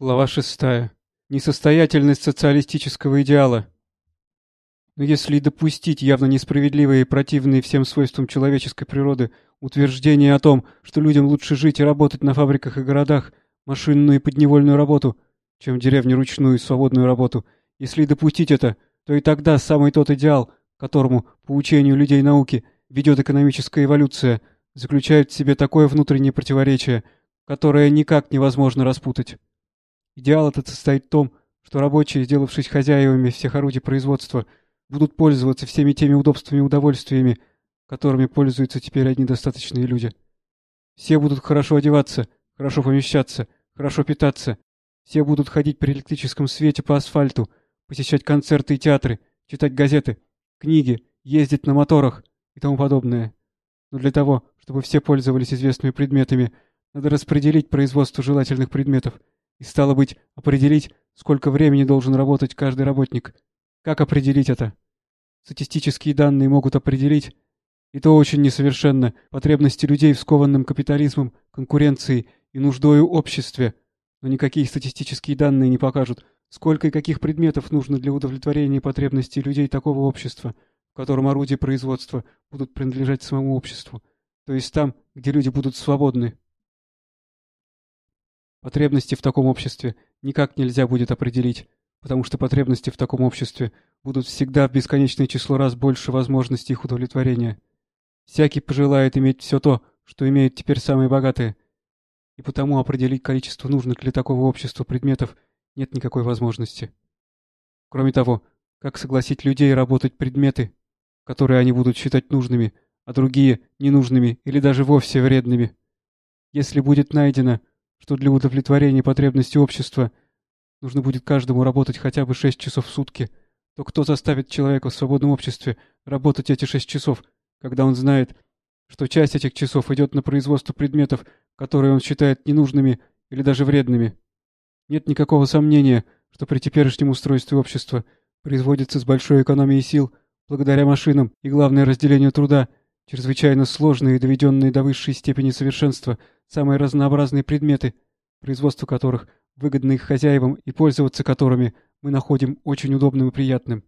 Глава шестая. Несостоятельность социалистического идеала. Но если допустить явно несправедливые и противные всем свойствам человеческой природы утверждение о том, что людям лучше жить и работать на фабриках и городах, машинную и подневольную работу, чем в деревне ручную и свободную работу, если допустить это, то и тогда самый тот идеал, которому, по учению людей науки, ведет экономическая эволюция, заключает в себе такое внутреннее противоречие, которое никак невозможно распутать. Идеал этот состоит в том, что рабочие, сделавшись хозяевами всех орудий производства, будут пользоваться всеми теми удобствами и удовольствиями, которыми пользуются теперь одни достаточные люди. Все будут хорошо одеваться, хорошо помещаться, хорошо питаться. Все будут ходить при электрическом свете по асфальту, посещать концерты и театры, читать газеты, книги, ездить на моторах и тому подобное. Но для того, чтобы все пользовались известными предметами, надо распределить производство желательных предметов – и стало быть, определить, сколько времени должен работать каждый работник. Как определить это? Статистические данные могут определить, и то очень несовершенно, потребности людей в скованном капитализмом, конкуренцией и нуждою обществе. Но никакие статистические данные не покажут, сколько и каких предметов нужно для удовлетворения потребностей людей такого общества, в котором орудия производства будут принадлежать самому обществу, то есть там, где люди будут свободны. Потребности в таком обществе никак нельзя будет определить, потому что потребности в таком обществе будут всегда в бесконечное число раз больше возможностей их удовлетворения. Всякий пожелает иметь все то, что имеют теперь самые богатые, и потому определить количество нужных для такого общества предметов нет никакой возможности. Кроме того, как согласить людей работать предметы, которые они будут считать нужными, а другие — ненужными или даже вовсе вредными? Если будет найдено, что для удовлетворения потребностей общества нужно будет каждому работать хотя бы шесть часов в сутки, то кто заставит человека в свободном обществе работать эти шесть часов, когда он знает, что часть этих часов идет на производство предметов, которые он считает ненужными или даже вредными? Нет никакого сомнения, что при теперешнем устройстве общества производится с большой экономией сил, благодаря машинам и, главное, разделению труда, чрезвычайно сложные и доведенные до высшей степени совершенства – самые разнообразные предметы, производство которых выгодно их хозяевам и пользоваться которыми мы находим очень удобным и приятным.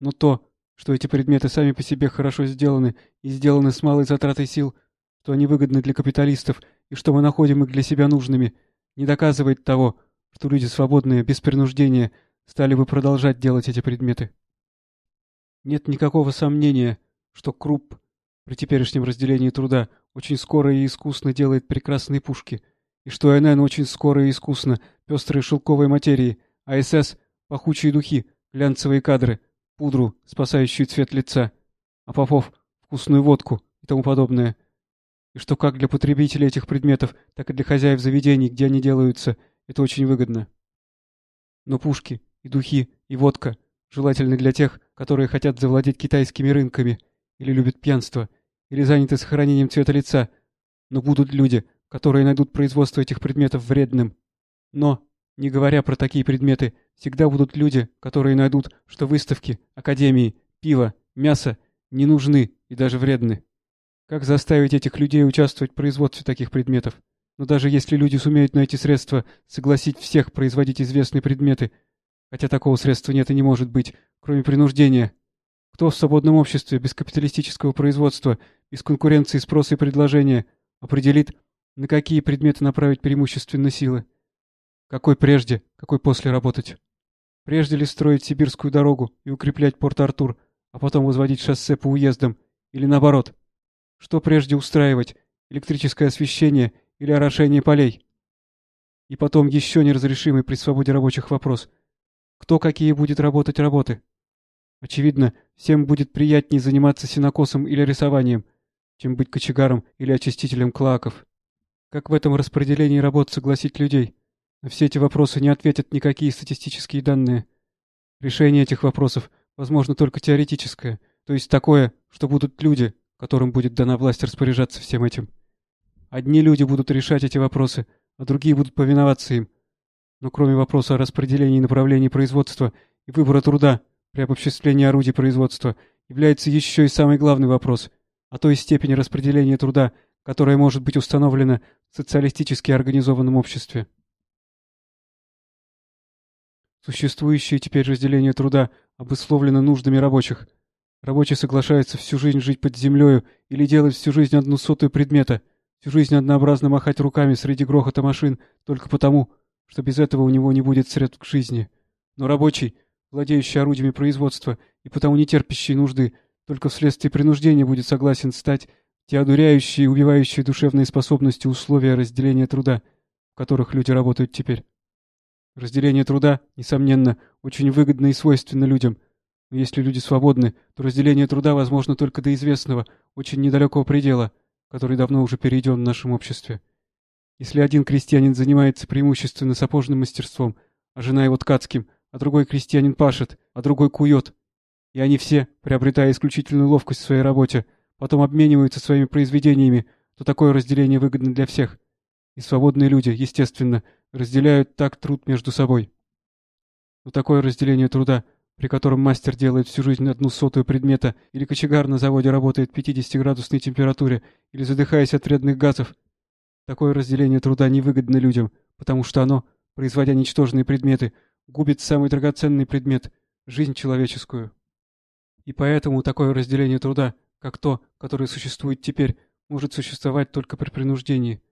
Но то, что эти предметы сами по себе хорошо сделаны и сделаны с малой затратой сил, что они выгодны для капиталистов и что мы находим их для себя нужными, не доказывает того, что люди свободные, без принуждения, стали бы продолжать делать эти предметы. Нет никакого сомнения, что Крупп при теперешнем разделении труда очень скоро и искусно делает прекрасные пушки, и что НН очень скоро и искусно пестрые шелковые материи, а СС — пахучие духи, глянцевые кадры, пудру, спасающую цвет лица, а Попов — вкусную водку и тому подобное. И что как для потребителей этих предметов, так и для хозяев заведений, где они делаются, это очень выгодно. Но пушки, и духи, и водка желательны для тех, которые хотят завладеть китайскими рынками или любят пьянство — или заняты сохранением цвета лица, но будут люди, которые найдут производство этих предметов вредным. Но, не говоря про такие предметы, всегда будут люди, которые найдут, что выставки, академии, пиво, мясо не нужны и даже вредны. Как заставить этих людей участвовать в производстве таких предметов? Но даже если люди сумеют найти средства согласить всех производить известные предметы, хотя такого средства нет и не может быть, кроме принуждения, кто в свободном обществе без капиталистического производства, без конкуренции спроса и предложения определит, на какие предметы направить преимущественно силы? Какой прежде, какой после работать? Прежде ли строить сибирскую дорогу и укреплять Порт-Артур, а потом возводить шоссе по уездам? Или наоборот? Что прежде устраивать, электрическое освещение или орошение полей? И потом еще неразрешимый при свободе рабочих вопрос. Кто какие будет работать работы? Очевидно, всем будет приятнее заниматься синокосом или рисованием, чем быть кочегаром или очистителем клаков. Как в этом распределении работ согласить людей? На все эти вопросы не ответят никакие статистические данные. Решение этих вопросов возможно только теоретическое, то есть такое, что будут люди, которым будет дана власть распоряжаться всем этим. Одни люди будут решать эти вопросы, а другие будут повиноваться им. Но кроме вопроса о распределении направлений производства и выбора труда, при обобществлении орудий производства является еще и самый главный вопрос о той степени распределения труда, которая может быть установлена в социалистически организованном обществе. Существующее теперь разделение труда обусловлено нуждами рабочих. Рабочий соглашается всю жизнь жить под землею или делать всю жизнь одну сотую предмета, всю жизнь однообразно махать руками среди грохота машин только потому, что без этого у него не будет средств к жизни. Но рабочий, владеющий орудиями производства и потому не терпящий нужды, только вследствие принуждения будет согласен стать те одуряющие и убивающие душевные способности условия разделения труда, в которых люди работают теперь. Разделение труда, несомненно, очень выгодно и свойственно людям. Но если люди свободны, то разделение труда возможно только до известного, очень недалекого предела, который давно уже перейден в нашем обществе. Если один крестьянин занимается преимущественно сапожным мастерством, а жена его ткацким, а другой крестьянин пашет, а другой кует, и они все, приобретая исключительную ловкость в своей работе, потом обмениваются своими произведениями, то такое разделение выгодно для всех. И свободные люди, естественно, разделяют так труд между собой. Но такое разделение труда, при котором мастер делает всю жизнь одну сотую предмета, или кочегар на заводе работает в 50-градусной температуре, или задыхаясь от вредных газов, такое разделение труда невыгодно людям, потому что оно, производя ничтожные предметы, губит самый драгоценный предмет — жизнь человеческую. И поэтому такое разделение труда, как то, которое существует теперь, может существовать только при принуждении.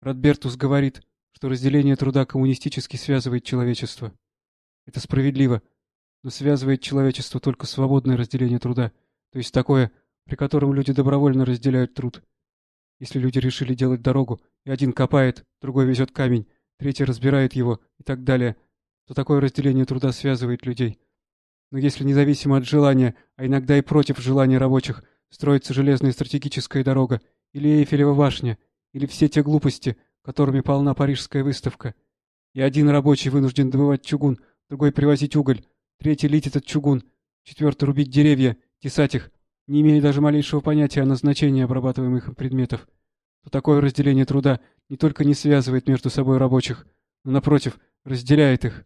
Радбертус говорит, что разделение труда коммунистически связывает человечество. Это справедливо, но связывает человечество только свободное разделение труда, то есть такое, при котором люди добровольно разделяют труд. Если люди решили делать дорогу, и один копает, другой везет камень, третий разбирает его и так далее, то такое разделение труда связывает людей. Но если независимо от желания, а иногда и против желания рабочих, строится железная стратегическая дорога, или Эйфелева башня, или все те глупости, которыми полна парижская выставка, и один рабочий вынужден добывать чугун, другой привозить уголь, третий лить этот чугун, четвертый рубить деревья, тесать их, не имея даже малейшего понятия о назначении обрабатываемых предметов, то такое разделение труда не только не связывает между собой рабочих, но, напротив, разделяет их.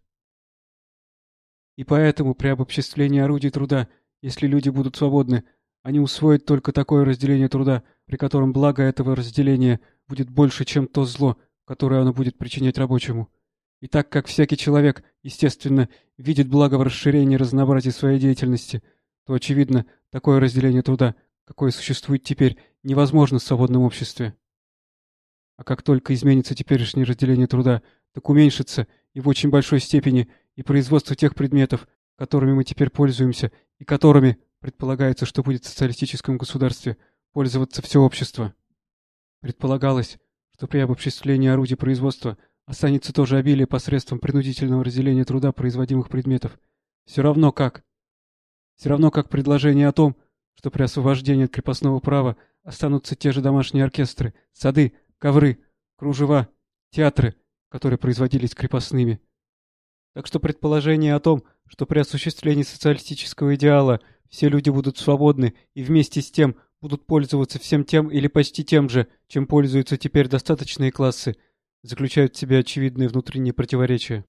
И поэтому при обобществлении орудий труда, если люди будут свободны, они усвоят только такое разделение труда, при котором благо этого разделения будет больше, чем то зло, которое оно будет причинять рабочему. И так как всякий человек, естественно, видит благо в расширении разнообразия своей деятельности, то, очевидно, такое разделение труда, какое существует теперь, невозможно в свободном обществе. А как только изменится теперешнее разделение труда, так уменьшится и в очень большой степени и производство тех предметов, которыми мы теперь пользуемся, и которыми, предполагается, что будет в социалистическом государстве, пользоваться все общество. Предполагалось, что при обобществлении орудий производства останется тоже обилие посредством принудительного разделения труда производимых предметов. Все равно как. Все равно как предложение о том, что при освобождении от крепостного права останутся те же домашние оркестры, сады, ковры, кружева, театры, которые производились крепостными. Так что предположение о том, что при осуществлении социалистического идеала все люди будут свободны и вместе с тем будут пользоваться всем тем или почти тем же, чем пользуются теперь достаточные классы, заключают в себе очевидные внутренние противоречия.